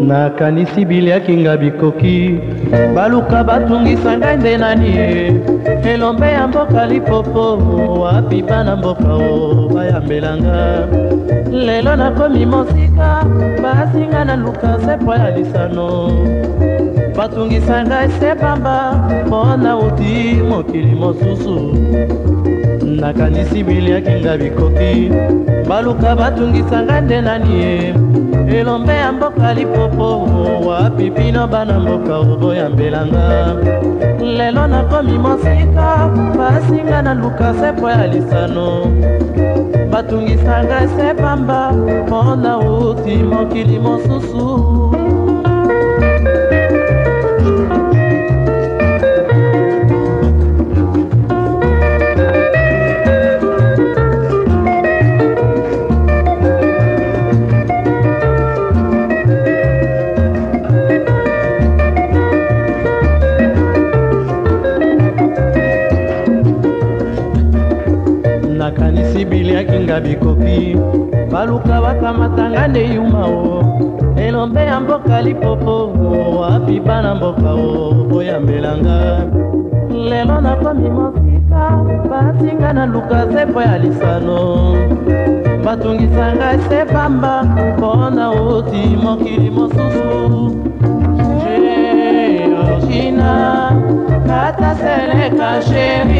nakanisi biliaki nga bikoki baluka batungisa ngai nde nani elombe ya mboka lipopo wapi bana mboka o bayambelanga lelo nakomi mosika basinga na luka sepo ya lisano batungisa ngai se pamba mpo na uti mokili mosusu nakanisi biliaki nga bikoki baluka batungisa ngai nde nani ye elombe ya mboka lipopo wapi bino bana mboka oboyambelanga lelo nakomi mosika basinga na luka se po ya lisano batungisa ngai se pamba mpo na uti mokili mosusu nakanisi biliaki nga bikoki baluka bakamatanga nde yuma o elombe ya mboka lipopo wapi bana mboka o boyambelanga lelo nakomi mosika batinga na luka sepo ya lisano batungisanga se pamba mpona oti mokili mosusu georgina ata seleka sheri